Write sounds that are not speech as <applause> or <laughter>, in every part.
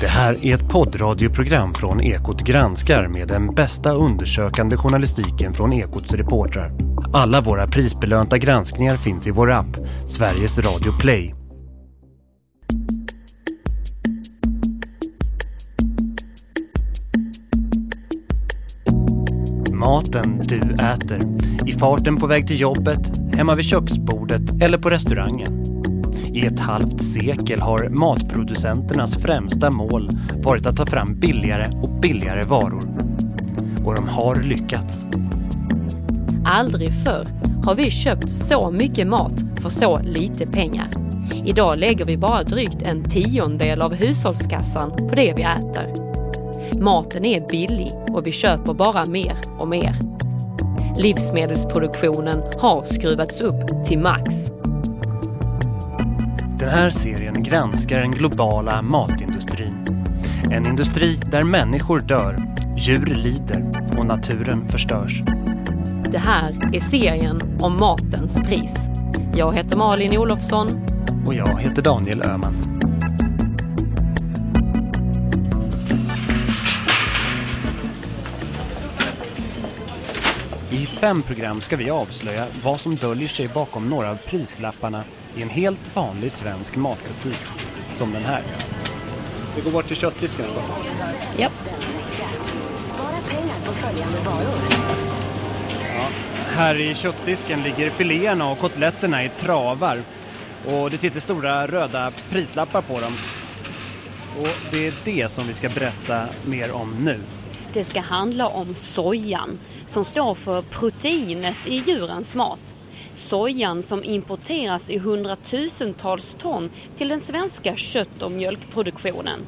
Det här är ett poddradioprogram från Ekot granskar med den bästa undersökande journalistiken från Ekots reportrar. Alla våra prisbelönta granskningar finns i vår app, Sveriges Radio Play. Maten du äter. I farten på väg till jobbet, hemma vid köksbordet eller på restaurangen. I ett halvt sekel har matproducenternas främsta mål varit att ta fram billigare och billigare varor. Och de har lyckats. Aldrig förr har vi köpt så mycket mat för så lite pengar. Idag lägger vi bara drygt en tiondel av hushållskassan på det vi äter. Maten är billig och vi köper bara mer och mer. Livsmedelsproduktionen har skruvats upp till max. Den här serien granskar den globala matindustrin. En industri där människor dör, djur lider och naturen förstörs. Det här är serien om matens pris. Jag heter Malin Olofsson. Och jag heter Daniel Öhman. Fem program ska vi avslöja vad som döljer sig bakom några av prislapparna i en helt vanlig svensk matbutik, som den här. Vi går bort till köttdisken. Ja. Spara pengar på följande varor. Ja, här i köttdisken ligger filéerna och kotletterna i travar. Och det sitter stora röda prislappar på dem. Och det är det som vi ska berätta mer om nu. Det ska handla om sojan som står för proteinet i djurens mat. Sojan som importeras i hundratusentals ton till den svenska kött och mjölkproduktionen.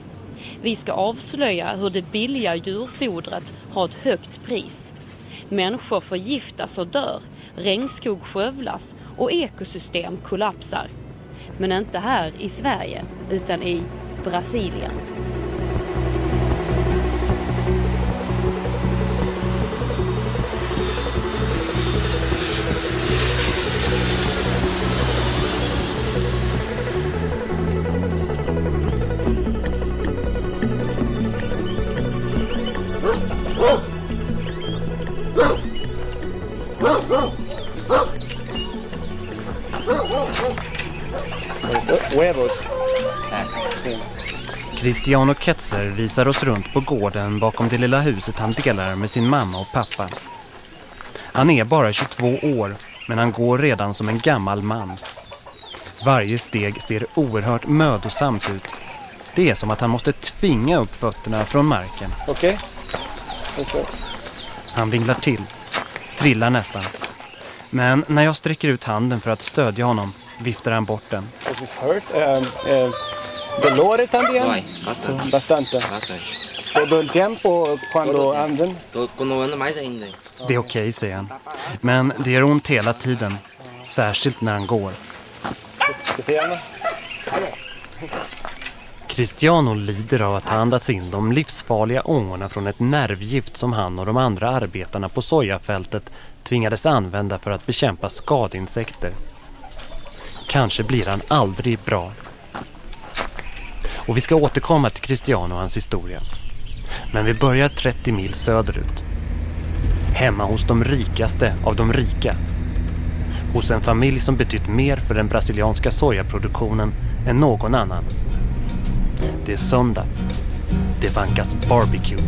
Vi ska avslöja hur det billiga djurfodret har ett högt pris. Människor förgiftas och dör, regnskog skövlas och ekosystem kollapsar. Men inte här i Sverige, utan i Brasilien. Huevos. Cristiano Ketzer visar oss runt på gården bakom det lilla huset han delar med sin mamma och pappa. Han är bara 22 år, men han går redan som en gammal man. Varje steg ser oerhört mödosamt ut. Det är som att han måste tvinga upp fötterna från marken. Okej? Okay. Han vinglar till, trillar nästan. Men när jag sträcker ut handen för att stödja honom viftar han bort den. Does it hurt? Um, dolore también? No hay, bastante. Bastante. Bastante. Todo el tiempo cuando Todo el anden? Todo, cuando ando más ainda. Det är okej, säger han. Men det gör ont hela tiden. Särskilt när han går. Cristiano lider av att ha andats in de livsfarliga ångorna från ett nervgift som han och de andra arbetarna på sojafältet tvingades använda för att bekämpa skadinsekter. Kanske blir han aldrig bra. Och vi ska återkomma till Cristiano och hans historia. Men vi börjar 30 mil söderut. Hemma hos de rikaste av de rika. Hos en familj som betytt mer för den brasilianska sojaproduktionen än någon annan. Det är söndag. Det vankas barbecue.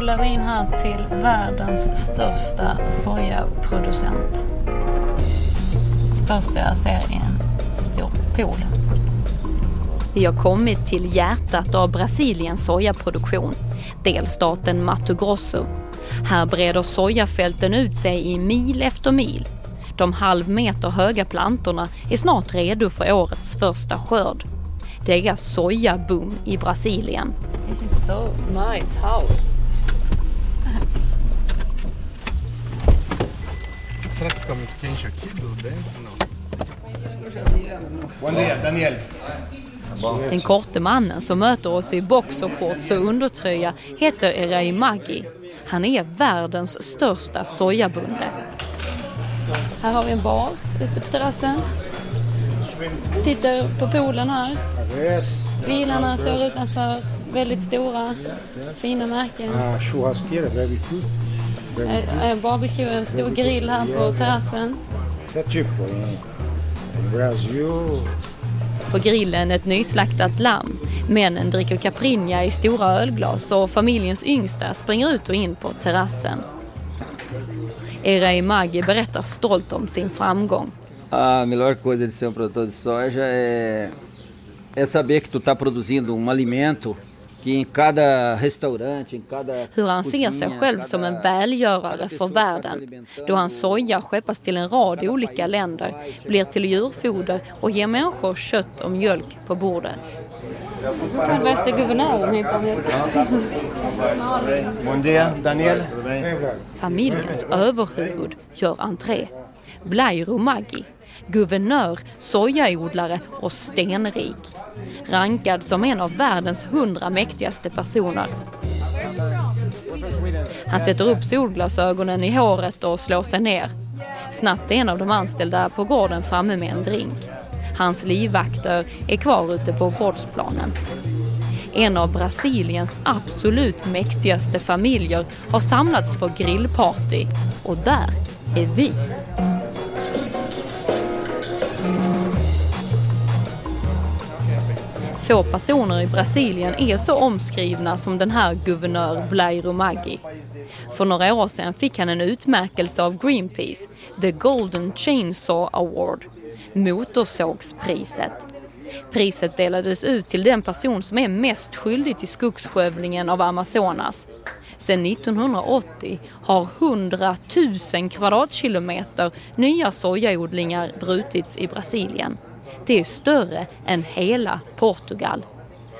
Rullar vi in här till världens största sojaproducent. Första jag ser en stor pool. Vi har kommit till hjärtat av Brasiliens sojaproduktion, delstaten Mato Grosso. Här breder sojafälten ut sig i mil efter mil. De halv meter höga plantorna är snart redo för årets första skörd. Det är sojaboom i Brasilien. This is so nice house. Será que fica muito quente aqui do dentro? Não. Buen día, Daniel. Den korte mannen som möter oss i boxershorts och undertröja heter Erai Maggi. Han är världens största sojabonde. Här har vi en bar ute på terrassen. Tittar på poolen här. Bilarna står utanför. Väldigt stora, fina märken. Barbecue. Eh, eh, Barbecue, en stor grill här på terrassen. Brasil, På grillen ett nyslaktat lamm. Männen dricker Caprinja i stora ölglas och familjens yngsta springer ut och in på terrassen. Erei Maggi berättar stolt om sin framgång. A melhor coisa de ser um produtor de soja é, é saber que tu está produzindo um alimento Hur han ser sig själv som en välgörare för världen. Då hans soja skeppas till en rad olika länder, blir till djurfoder och ger människor kött och mjölk på bordet. Guvernören heter Daniel. Familjens överhuvud gör entré. Blairo Maggi, guvernör, sojaodlare och stenrik. Rankad som en av världens hundra mäktigaste personer. Han sätter upp solglasögonen i håret och slår sig ner. Snabbt är en av de anställda på gården framme med en drink. Hans livvakter är kvar ute på gårdsplanen. En av Brasiliens absolut mäktigaste familjer har samlats för grillparty. Och där är vi. Få personer i Brasilien är så omskrivna som den här guvernör Blairo Maggi. För några år sedan fick han en utmärkelse av Greenpeace, The Golden Chainsaw Award, motorsågspriset. Priset delades ut till den person som är mest skyldig till skogsskövlingen av Amazonas. Sedan 1980 har 100 000 kvadratkilometer nya sojaodlingar brutits i Brasilien. Det är större än hela Portugal.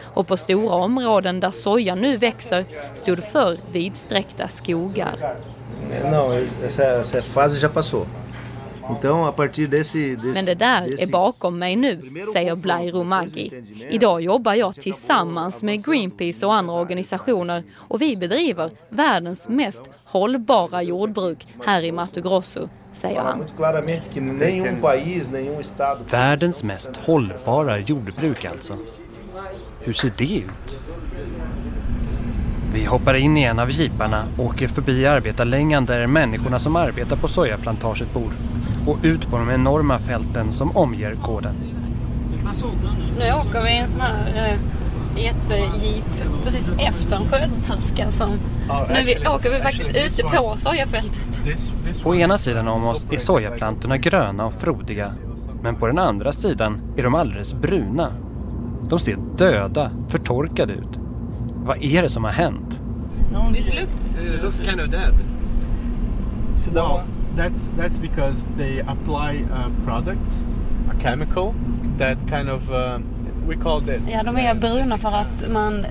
Och på stora områden där soja nu växer stod förr vidsträckta skogar. Não, essa, essa fase já passou. Então, a partir desse... desse Men det där desse- är bakom mig nu, säger Blairo Maggi. Idag jobbar jag tillsammans med Greenpeace och andra organisationer och vi bedriver världens mest hållbara jordbruk här i Mato Grosso, säger han. Världens mest hållbara jordbruk alltså. Hur ser det ut? Vi hoppar in i en av jeeparna och åker förbi arbetarlängan där människorna som arbetar på sojaplantaget bor och ut på de enorma fälten som omger gården. Nu åker vi i en sån här äh, jättejeep precis efter en skördetröska som... Nu vi, åker vi faktiskt ute på sojafältet. På ena sidan om oss är sojaplantorna gröna och frodiga men på den andra sidan är de alldeles bruna. De ser döda, förtorkade ut. Vad är det som har hänt? It looks kind of dead. That's that's because they apply a product, a chemical that kind of uh, we call it. Ja, de är bruna för att man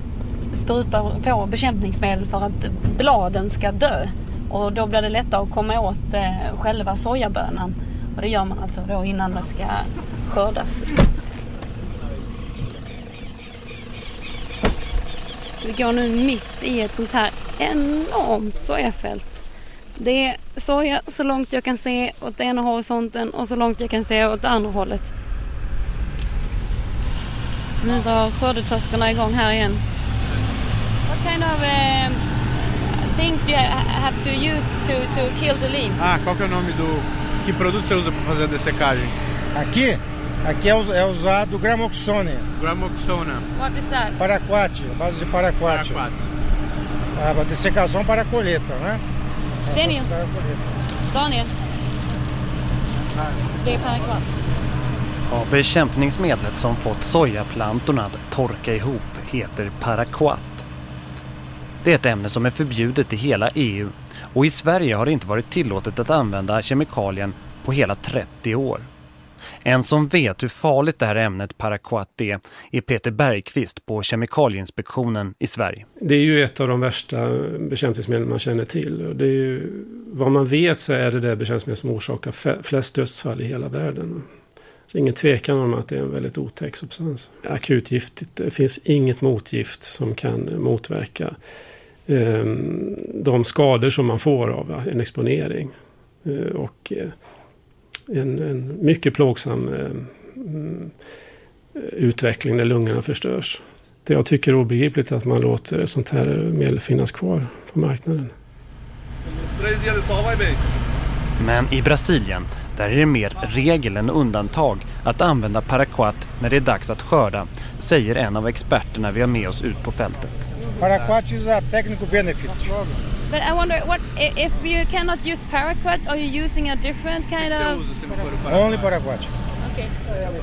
sprutar på bekämpningsmedel för att bladen ska dö. Och då blir det lättare att komma åt eh, själva sojabönan. Och det gör man alltså då innan det ska skördas. Vi går nu mitt i ett sånt här enormt sojafält. Det är soja så långt jag kan se åt ena horisonten och så långt jag kan se åt andra hållet. Nu drar skördetröskorna igång här igen. What kind of um, things do you ha- have to use to, to kill the leaves? Ah, qual que é o nome do que produto você usa para fazer a dessecagem? Aqui, aqui é, é usado gramoxone, Gramoxona. What is that? paraquat, base de paraquat. Paraquat. A dessecação para a colheita, né? Daniel, Daniel. Det är parakvat. Ja, bekämpningsmedlet som fått sojaplantorna att torka ihop heter paraquat. Det är ett ämne som är förbjudet i hela EU och i Sverige har det inte varit tillåtet att använda kemikalien på hela 30 år. En som vet hur farligt det här ämnet paraquat är är Peter Bergqvist på Kemikalieinspektionen i Sverige. Det är ju ett av de värsta bekämpningsmedel man känner till. Det är ju, vad man vet så är det det bekämpningsmedel som orsakar flest dödsfall i hela världen. Så ingen tvekan om att det är en väldigt otäck substans. Akutgiftigt, det finns inget motgift som kan motverka eh, de skador som man får av en exponering. Eh, och eh, en, en mycket plågsam eh, mm, utveckling när lungorna förstörs. Det jag tycker är obegripligt är att man låter sånt här medel finnas kvar på marknaden. Men i Brasilien, där är det mer regel än undantag att använda paraquat när det är dags att skörda, säger en av experterna vi har med oss ut på fältet. Paraquat is a technical benefit. But I wonder, what if you cannot use paraquat, are you using a different kind of... Only paraquat.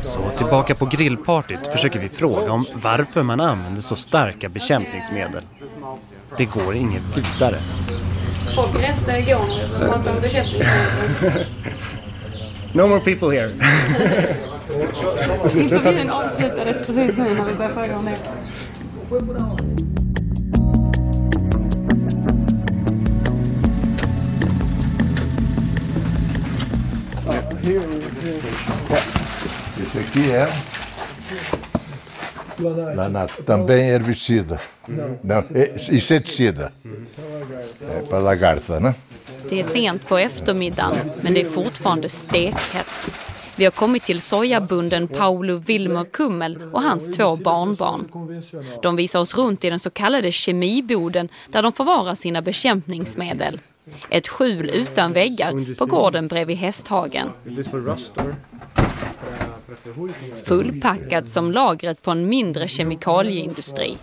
Så tillbaka på grillpartyt försöker vi fråga om varför man använder så starka bekämpningsmedel. Det går inget vidare. Folk reser nu som pratar om bekämpningsmedel. No more people here. <laughs> Intervjun avslutades precis nu när vi började fråga om det. Esse aqui é Lanato. Também herbicida. Não, é inseticida. É para lagarta, né? Det är sent på eftermiddagen, men det är fortfarande stekhett. Vi har kommit till sojabunden Paulo Wilmer Kummel och hans två barnbarn. De visar oss runt i den så kallade kemiboden där de förvarar sina bekämpningsmedel. Ett skjul utan väggar på gården bredvid hästhagen. Fullpackat som lagret på en mindre kemikalieindustri.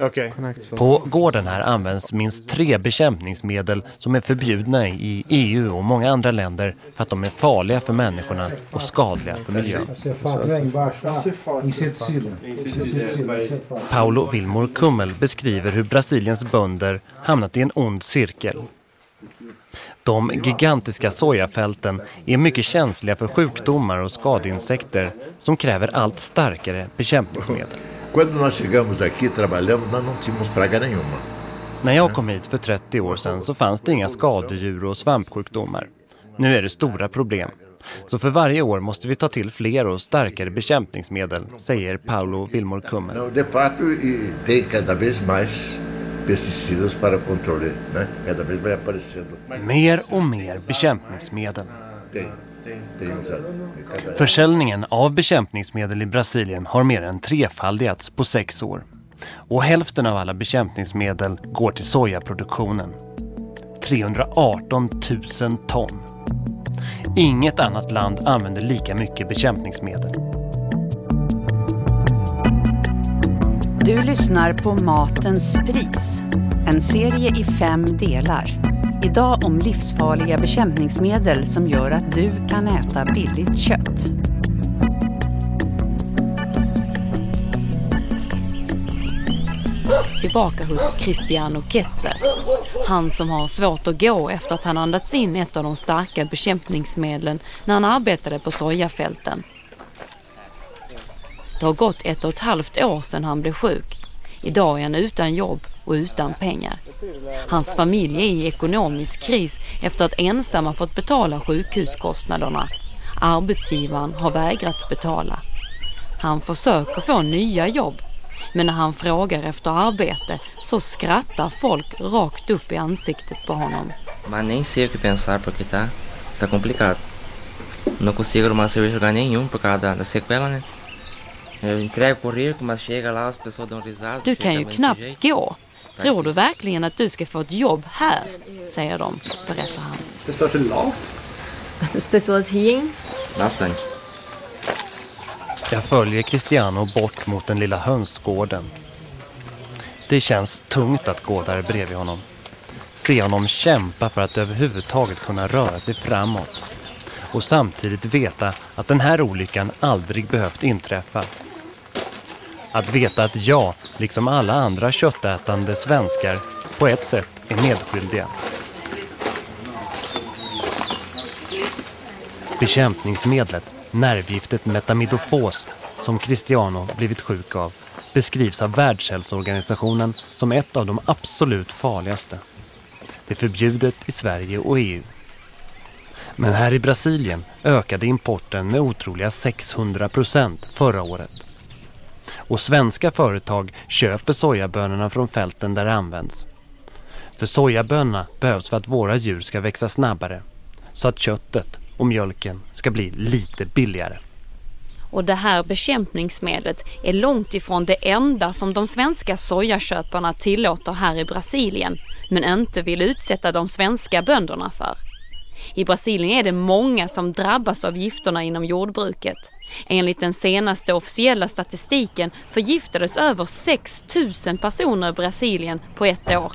Okay. På gården här används minst tre bekämpningsmedel som är förbjudna i EU och många andra länder för att de är farliga för människorna och skadliga för miljön. Paulo Wilmor Kummel beskriver hur Brasiliens bönder hamnat i en ond cirkel. De gigantiska sojafälten är mycket känsliga för sjukdomar och skadeinsekter som kräver allt starkare bekämpningsmedel. Quando nós chegamos aqui trabalhamos, nós não tínhamos praga nenhuma. När jag kom hit för 30 år sedan så fanns det inga skadedjur och svampsjukdomar. Nu är det stora problem. Så för varje år måste vi ta till fler och starkare bekämpningsmedel, säger Paulo Wilmor Kummel. Não, de fato, e tem cada vez mais pesticidas para controle, né? Cada vez vai aparecendo. Mer och mer bekämpningsmedel. Tem. Försäljningen av bekämpningsmedel i Brasilien har mer än trefaldigats på sex år. Och hälften av alla bekämpningsmedel går till sojaproduktionen. 318 000 ton. Inget annat land använder lika mycket bekämpningsmedel. Du lyssnar på Matens pris. En serie i fem delar. Idag om livsfarliga bekämpningsmedel som gör att du kan äta billigt kött. Tillbaka hos Cristiano Ketzer. Han som har svårt att gå efter att han andats in ett av de starka bekämpningsmedlen när han arbetade på sojafälten. Det har gått ett och ett halvt år sedan han blev sjuk. Idag är han utan jobb och utan pengar. Hans familj är i ekonomisk kris efter att ensam har fått betala sjukhuskostnaderna. Arbetsgivaren har vägrat betala. Han försöker få nya jobb. Men när han frågar efter arbete så skrattar folk rakt upp i ansiktet på honom. Mas nem sei o que pensar porque tá, tá complicado. Não consigo arrumar serviço lugar nenhum por causa da, da sequela, né? Eu entrego currículo, mas chega lá as pessoas dão risada. Du kan ju knappt gå. Tror du verkligen att du ska få ett jobb här? Säger de, berättar han. Você está till? As pessoas riem. Bastante. Jag följer Cristiano bort mot den lilla hönsgården. Det känns tungt att gå där bredvid honom. Se honom kämpa för att överhuvudtaget kunna röra sig framåt. Och samtidigt veta att den här olyckan aldrig behövt inträffa. Att veta att jag, liksom alla andra köttätande svenskar, på ett sätt är medskyldiga. Bekämpningsmedlet, nervgiftet metamidofos, som Cristiano blivit sjuk av, beskrivs av Världshälsoorganisationen som ett av de absolut farligaste. Det är förbjudet i Sverige och EU. Men här i Brasilien ökade importen med otroliga 600 procent förra året. Och svenska företag köper sojabönorna från fälten där det används. För sojabönorna behövs för att våra djur ska växa snabbare. så att köttet och mjölken ska bli lite billigare. Och det här bekämpningsmedlet är långt ifrån det enda som de svenska sojaköparna tillåter här i Brasilien men inte vill utsätta de svenska bönderna för. I Brasilien är det många som drabbas av gifterna inom jordbruket. Enligt den senaste officiella statistiken förgiftades över 6 000 personer i Brasilien på ett år.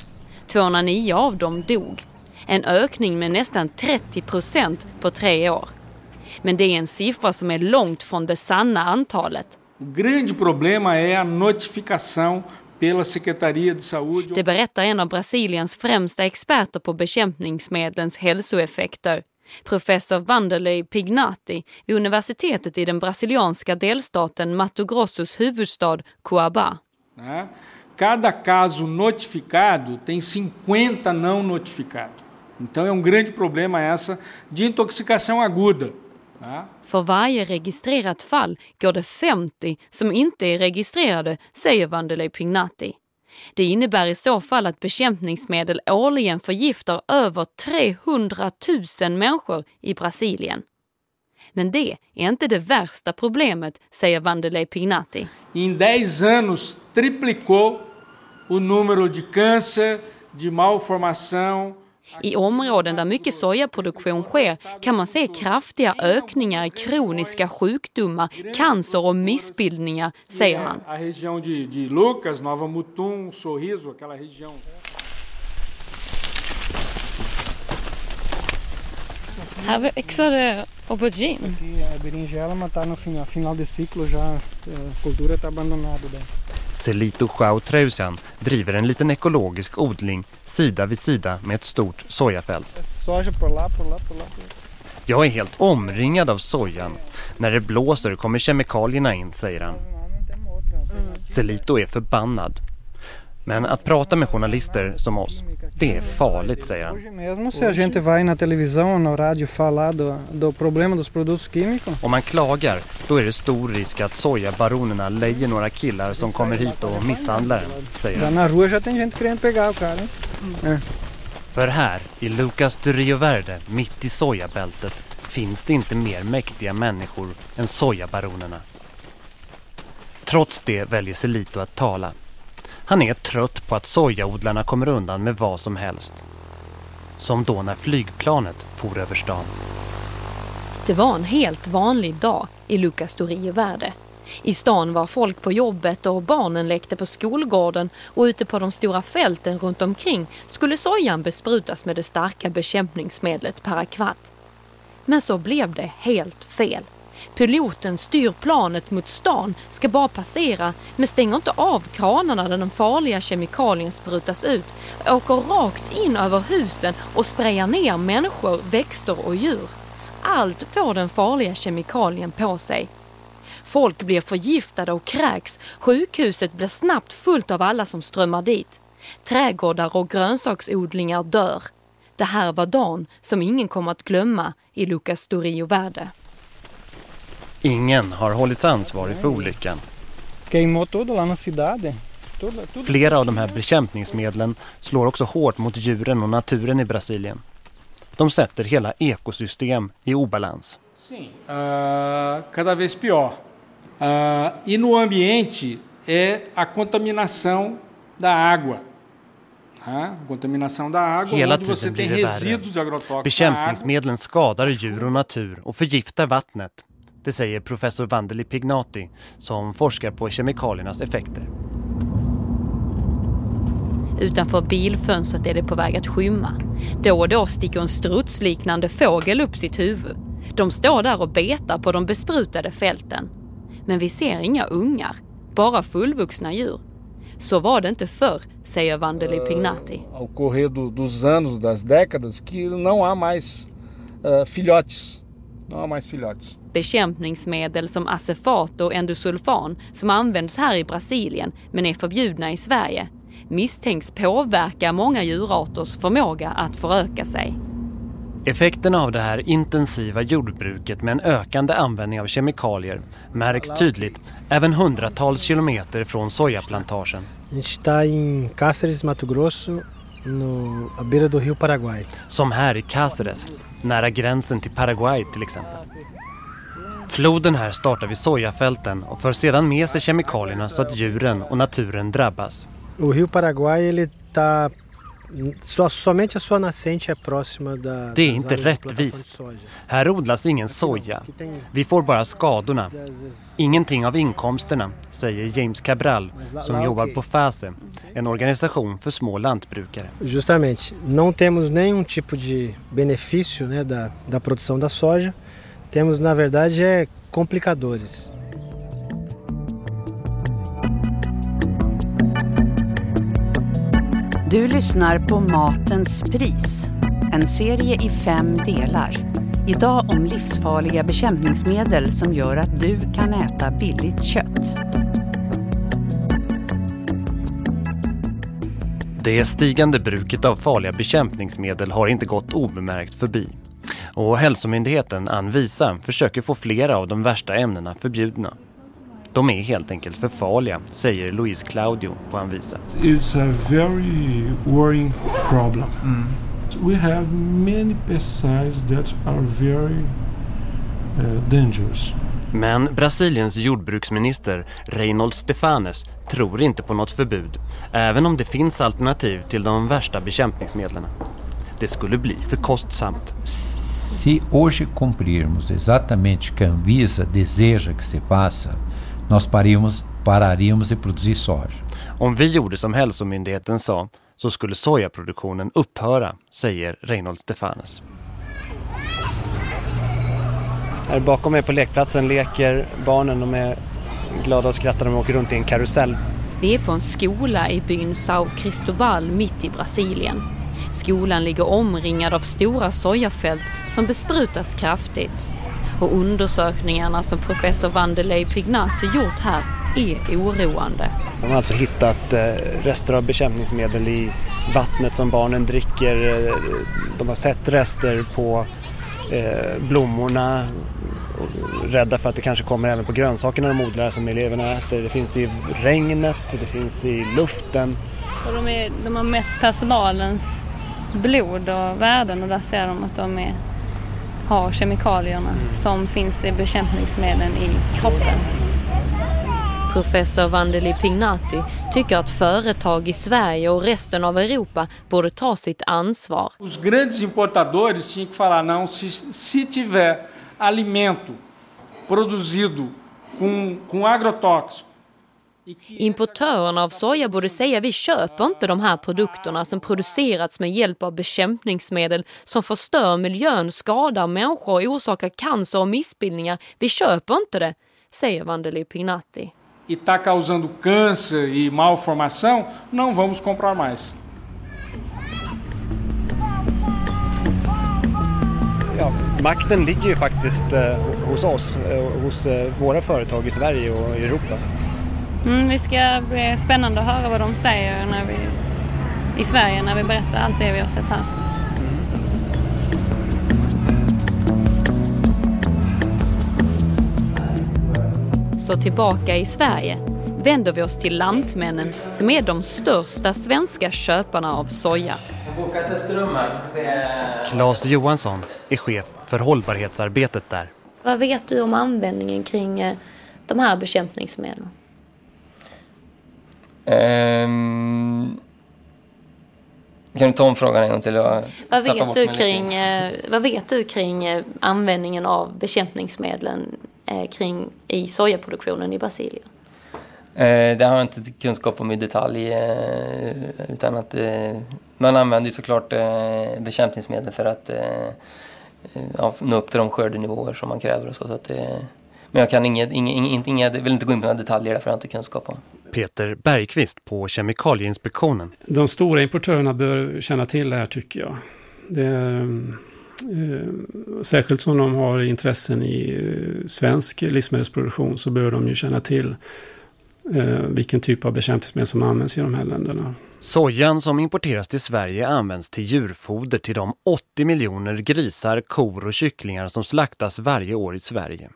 209 av dem dog. En ökning med nästan 30 procent på tre år. Men det är en siffra som är långt från det sanna antalet. Grande problema är a notificação. Det berättar en av Brasiliens främsta experter på bekämpningsmedlens hälsoeffekter. Professor Vanderlei Pignati vid universitetet i den brasilianska delstaten Mato Grossos huvudstad Cuiabá. Cada caso notificado tem 50 não notificados. Então é um grande problema essa de intoxicação aguda. För varje registrerat fall går det 50 som inte är registrerade, säger Vanderlei Pignati. Det innebär i så fall att bekämpningsmedel årligen förgiftar över 300 000 människor i Brasilien. Men det är inte det värsta problemet, säger Vanderlei Pignati. Em 10 anos triplicou o número de câncer, de malformação, i områden där mycket sojaproduktion sker kan man se kraftiga ökningar i kroniska sjukdomar, cancer och missbildningar, säger han. a região de, de Lucas, Nova Mutum, Sorriso, aquela região. Växer det aubergine. Aqui é berinjela, mas tá no final, final de ciclo já. A cultura tá abandonada daí. Selito Joao Treusian driver en liten ekologisk odling sida vid sida med ett stort sojafält. Soja por lá, por lá, por lá. Por lá. Jag är helt omringad av sojan. När det blåser kommer kemikalierna in, säger han. Selito är förbannad. Men att prata med journalister som oss, det är farligt, säger han. Om man klagar, då är det stor risk att sojabaronerna lejer några killar som kommer hit och misshandlar en, säger han. É. För här, i Lucas do Rio Verde, mitt i sojabältet, finns det inte mer mäktiga människor än sojabaronerna. Trots det väljer Selito att tala. Han är trött på att sojaodlarna kommer undan med vad som helst. Som då när flygplanet for över stan. Det var en helt vanlig dag i Lucas do I stan var folk på jobbet och barnen lekte på skolgården och ute på de stora fälten runt omkring skulle sojan besprutas med det starka bekämpningsmedlet parakvat. Men så blev det helt fel. Piloten styr planet mot stan, ska bara passera, men stänger inte av kranarna där den farliga kemikalien sprutas ut, åker rakt in över husen och sprayar ner människor, växter och djur. Allt får den farliga kemikalien på sig. Folk blir förgiftade och kräks. Sjukhuset blir snabbt fullt av alla som strömmar dit. Trädgårdar och grönsaksodlingar dör. Det här var dagen som ingen kommer att glömma i Lucas do Verde. Ingen har hållits ansvarig för olyckan. Flera av de här bekämpningsmedlen slår också hårt mot djuren och naturen i Brasilien. De sätter hela ekosystem i obalans. Sim, ah, cada vez pior. Ah, e no ambiente é a contaminação da água. Tá? Contaminação da água, Hela tiden blir det värre. Bekämpningsmedlen skadar djur och natur och förgiftar vattnet. Det säger professor Vandeli Pignati som forskar på kemikaliernas effekter. Utanför bilfönstret är det på väg att skymma. Då och då sticker en strutsliknande fågel upp sitt huvud. De står där och betar på de besprutade fälten. Men vi ser inga ungar, bara fullvuxna djur. Så var det inte förr, säger Vandeli Pignati. ao correr do- dos anos, das décadas, que não há mais eh, filhotes. Não há mais filhotes. Bekämpningsmedel som acefat och endosulfan som används här i Brasilien men är förbjudna i Sverige misstänks påverka många djurarters förmåga att föröka sig. Effekterna av det här intensiva jordbruket med en ökande användning av kemikalier märks tydligt även hundratals kilometer från sojaplantagen. Gente está em Cáceres, Mato Grosso, no, à beira do rio Paraguai. Som här i Cáceres, nära gränsen till Paraguay till exempel. Floden här startar vid sojafälten och för sedan med sig kemikalierna så att djuren och naturen drabbas. O rio Paraguai ele tá só, somente a sua nascente é próxima da Det är inte rättvist. Här odlas ingen soja. Vi får bara skadorna. Ingenting av inkomsterna, säger James Cabral som jobbar på FASE, en organisation för små lantbrukare. Justamente, não temos nenhum tipo de benefício né, da, da produção da soja. Temos, na verdade, é complicadores. Du lyssnar på Matens pris, en serie i fem delar. Idag om livsfarliga bekämpningsmedel som gör att du kan äta billigt kött. Det stigande bruket av farliga bekämpningsmedel har inte gått obemärkt förbi. Och Hälsomyndigheten Anvisa försöker få flera av de värsta ämnena förbjudna. De är helt enkelt för farliga, säger Luis Claudio på Anvisa. It's a very worrying problem. Mm. We have many pesticides that are very uh, dangerous. Men Brasiliens jordbruksminister Reinhold Stefanes tror inte på något förbud, även om det finns alternativ till de värsta bekämpningsmedlen. Det skulle bli för kostsamt. Se hoje cumprirmos exatamente o que a Anvisa deseja que se faça, nós paríamos, pararíamos de produzir soja. Om vi gjorde som hälsomyndigheten sa så skulle sojaproduktionen upphöra, säger Reinhold Stefanes. Här bakom mig på lekplatsen leker barnen. De är glada och skrattar. De åker runt i en karusell. Vi är på en skola i byn São Cristobal mitt i Brasilien. Skolan ligger omringad av stora sojafält som besprutas kraftigt. Och undersökningarna som professor Vanderlei Pignati gjort här är oroande. De har alltså hittat eh, rester av bekämpningsmedel i vattnet som barnen dricker. Eh, De har sett rester på eh, blommorna. Och Rädda för att det kanske kommer även på grönsakerna de odlar som eleverna äter. Det finns i regnet, det finns i luften. Och de, är, de har mätt personalens blod och värden och där ser de att de är, har kemikalierna som finns i bekämpningsmedlen i kroppen. Professor Vanderlei Pignati tycker att företag i Sverige och resten av Europa borde ta sitt ansvar. Os grandes importadores tinham que falar, não, se, se tiver alimento produzido com, com agrotóxico, Importörerna av soja borde säga vi köper inte de här produkterna som producerats med hjälp av bekämpningsmedel som förstör miljön, skadar människor och orsakar cancer och missbildningar. Vi köper inte det, säger Vanderlei Pignati. e está causando câncer e malformação, não vamos comprar mais. Ja, makten ligger ju faktiskt eh, hos oss, eh, hos eh, våra företag i Sverige och i Europa. Mm, vi ska bli spännande att höra vad de säger när vi, i Sverige när vi berättar allt det vi har sett här. Så tillbaka i Sverige vänder vi oss till Lantmännen som är de största svenska köparna av soja. Claes Johansson är chef för hållbarhetsarbetet där. Vad vet du om användningen kring eh, de här bekämpningsmedlen? Ehm, kan du ta om frågan en gång till? Jag Vad vet, du kring, eh, vad vet du kring eh, användningen av bekämpningsmedlen eh, kring, i sojaproduktionen i Brasilien? Eh, det har jag inte kunskap om i detalj. Eh, utan att eh, man använder ju såklart eh, bekämpningsmedel för att eh, eh, nå upp till de skördenivåer som man kräver och så. så att, eh, men jag kan inget, inget, inget, inget, vill inte gå in på några detaljer därför jag har inte kunskap om. Peter Bergqvist på Kemikalieinspektionen. De stora importörerna bör känna till det här tycker jag. Det är, eh, särskilt som de har intressen i eh, svensk livsmedelsproduktion så bör de ju känna till eh, vilken typ av bekämpningsmedel som används i de här länderna. Sojan som importeras till Sverige används till djurfoder till de 80 miljoner grisar, kor och kycklingar som slaktas varje år i Sverige.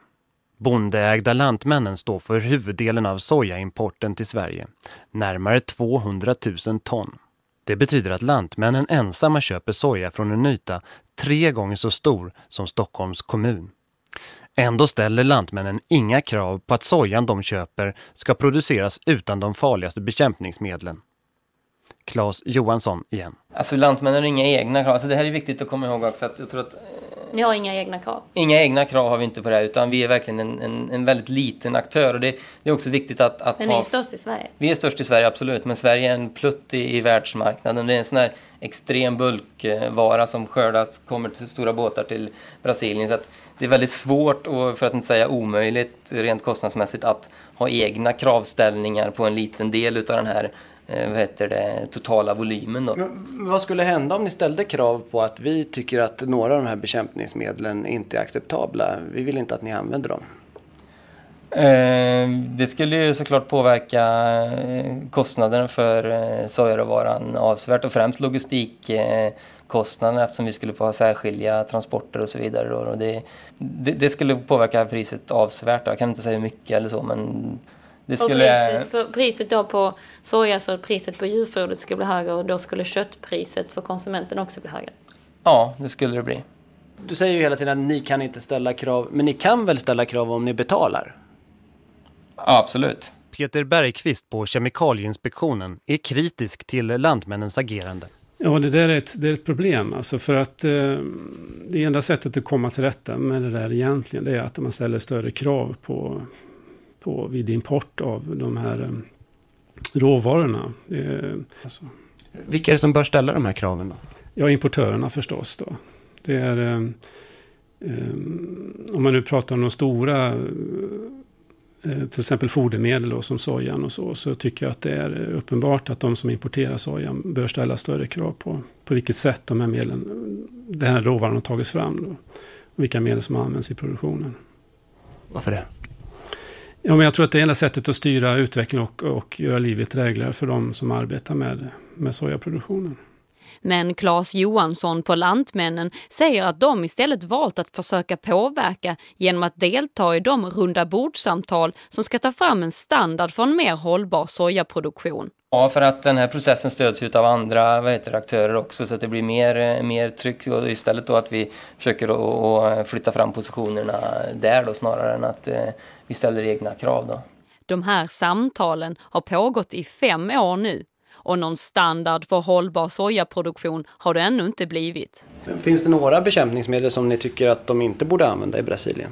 Bondeägda Lantmännen står för huvuddelen av sojaimporten till Sverige, närmare 200 000 ton. Det betyder att lantmännen ensamma köper soja från en yta tre gånger så stor som Stockholms kommun. Ändå ställer lantmännen inga krav på att sojan de köper ska produceras utan de farligaste bekämpningsmedlen. Claes Johansson igen. Alltså lantmännen har inga egna krav. Alltså det här är viktigt att komma ihåg också att jag tror att eh, ni har inga egna krav? Inga egna krav har vi inte på det här utan vi är verkligen en, en, en väldigt liten aktör och det, det är också viktigt att, att Men ni är störst i Sverige? Vi är störst i Sverige absolut men Sverige är en plutt i, i världsmarknaden. Det är en sån här extrem bulkvara som skördas, kommer till stora båtar till Brasilien så det är väldigt svårt och för att inte säga omöjligt rent kostnadsmässigt att ha egna kravställningar på en liten del utav den här vad heter det, totala volymen. Då. Men vad skulle hända om ni ställde krav på att vi tycker att några av de här bekämpningsmedlen inte är acceptabla? Vi vill inte att ni använder dem. Eh, det skulle ju såklart påverka eh, kostnaderna för eh, sojaråvaran avsevärt och främst logistikkostnaderna eftersom vi skulle få särskilja transporter och så vidare. Det, det, det skulle påverka priset avsevärt. Jag kan inte säga hur mycket eller så men det skulle... Och priset, på, priset då på soja så priset på djurfodret skulle bli högre och då skulle köttpriset för konsumenten också bli högre. Ja, det skulle det bli. Du säger ju hela tiden att ni kan inte ställa krav, men ni kan väl ställa krav om ni betalar? Ja, absolut. Peter Bergqvist på Kemikalieinspektionen är kritisk till lantmännens agerande. Ja, det där är ett, det är ett problem. Alltså för att eh, det enda sättet att komma till rätta med det där egentligen, det är att man ställer större krav på, på vid import av de här eh, råvarorna. Eh, alltså. Vilka är det som bör ställa de här kraven då? Ja, importörerna förstås då. Det är, eh, om man nu pratar om de stora, till exempel fodermedel då, som sojan och så, så tycker jag att det är uppenbart att de som importerar sojan bör ställa större krav på, på vilket sätt de här medlen, den här råvaran har tagits fram då, och vilka medel som används i produktionen. Varför det? Ja, men jag tror att det är enda sättet att styra utvecklingen och, och göra livet drägligare för de som arbetar med, med sojaproduktionen. Men Claes Johansson på Lantmännen säger att de istället valt att försöka påverka genom att delta i de runda bordsamtal som ska ta fram en standard för en mer hållbar sojaproduktion. Ja, för att den här processen stöds ut av andra vad heter, aktörer också så att det blir mer, mer tryck och istället då att vi försöker att flytta fram positionerna där då snarare än att eh, vi ställer egna krav då. De här samtalen har pågått i fem år nu och någon standard för hållbar sojaproduktion har det ännu inte blivit. Finns det några bekämpningsmedel som ni tycker att de inte borde använda i Brasilien?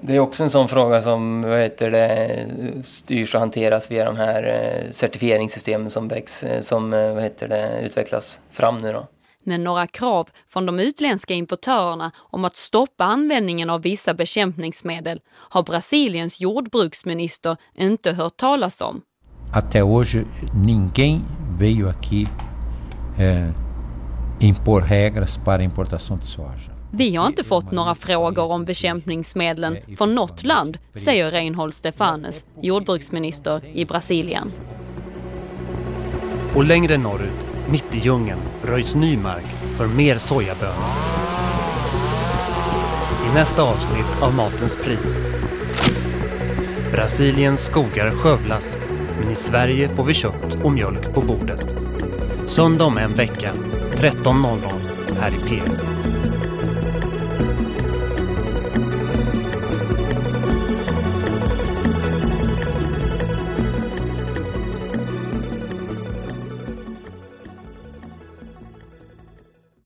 Det är också en sån fråga som vad heter det, styrs och hanteras via de här eh, certifieringssystemen som, väx, som vad heter det, utvecklas fram nu. Då. Men några krav från de utländska importörerna om att stoppa användningen av vissa bekämpningsmedel har Brasiliens jordbruksminister inte hört talas om. Até hoje ninguém veio aqui eh, impor regras para importação de soja. Vi har inte fått några frågor om bekämpningsmedlen från något land, säger Reinhold Stefanes, jordbruksminister i Brasilien. Och längre norrut, mitt i djungeln, röjs ny mark för mer sojabönor. I nästa avsnitt av Matens pris. Brasiliens skogar skövlas, men i Sverige får vi kött och mjölk på bordet. Söndag om en vecka, 13.00, här i P1.